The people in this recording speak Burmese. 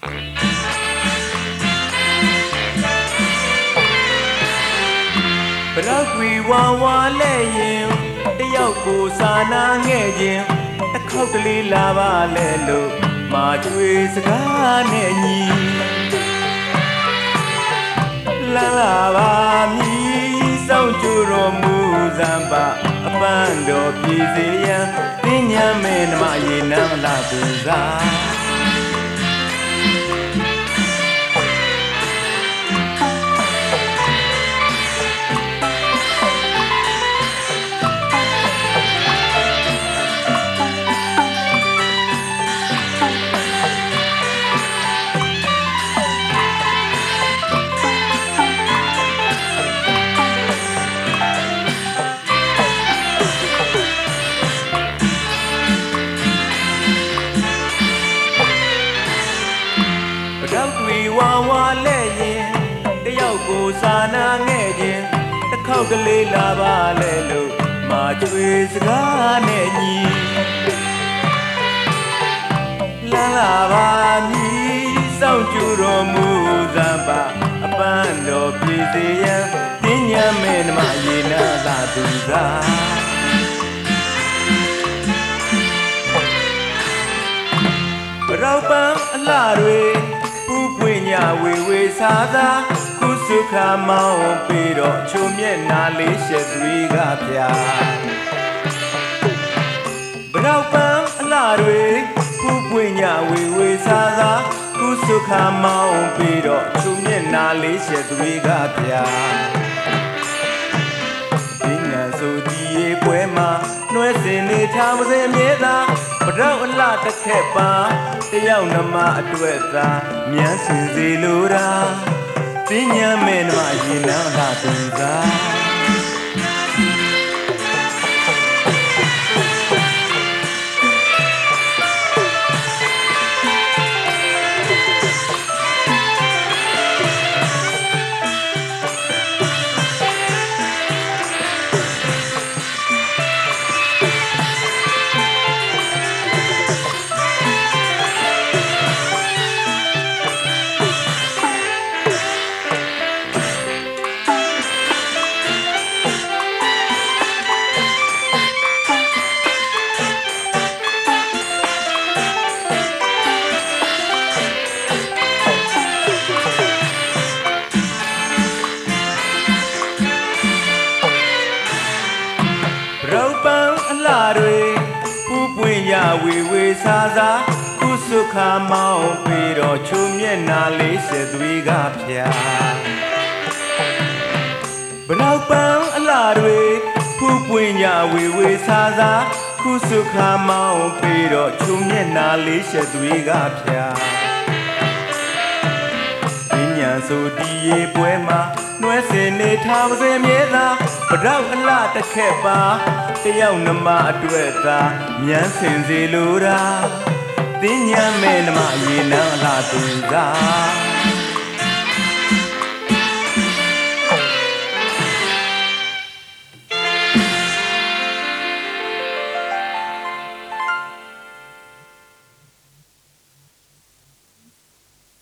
ဘရောက်ကွေဝါဝါလဲရင်တယောက်ကိုစာနာငဲ့ခြင်းတစ်ခေါက်ကလေးလာပါလဲလို့မာချွေစကားနဲ့ညီလာလာပါမည်စောင့်ကြတော်မူစံပါအပန်းတော်ပြည်စေရန်တင်းညံမဲနမရေနံလာသူစား က်ကိုစာနာငဲ့ခြင်းတစ်ခေါက်ကလေးလာပါလဲလို့မာချွေစကားနဲ့ညီလာလာပါမည်စောင့်ကြတော်မူစံပါအပန်းတော်ပြည်စေရန်တင်းညံမဲနမရေနာလာသူသာပရောက်ပန်းအလှတွေပူပွင့်ညဝေဝေစားသာကု စုခမောင်းပြီးတော့ချုံမျက်နာလေးရှက်သွေးကပြာပရောက်ပန်းအလှတွေပူပွင့်ညဝေဝေစားသာကုစုခမောင်းပြီးတော့ချုံမျက်နာလေးရှက်သွေးကပြာဒီငန်ဆိုဒီရေပွဲမှာနှွဲစင်နေထားမစင်မြဲသာပရောက်အလှတစ်ခက်ပါတယောက်နှမအတွက်သာမြန်းစင်စီလိုတာ တင်းညံမဲနမရင်နာလာသူသာရောက် ရဝေဝေစားစားကုစုခမောင်းပြီးတော့ချုံမျက်နာလေးစသွေးကဖြာဘရောက်ပန်းအလှတွေပူပွင့်ရဝေဝေစားစားကုစုခမောင်းပြီးတော့ချုံမျက်နာလေးစသွေးကဖြာပညာဆိုဒီရေပွဲမှာနှွဲစင်နေထားပါစေမြဲသာပရောက်အလှတစ်ခက်ပါ တယောက်နှမအတွက်သာမြန်းစင်စေလိုတာတင်းညံမဲနှမရေနံအလှသူသာ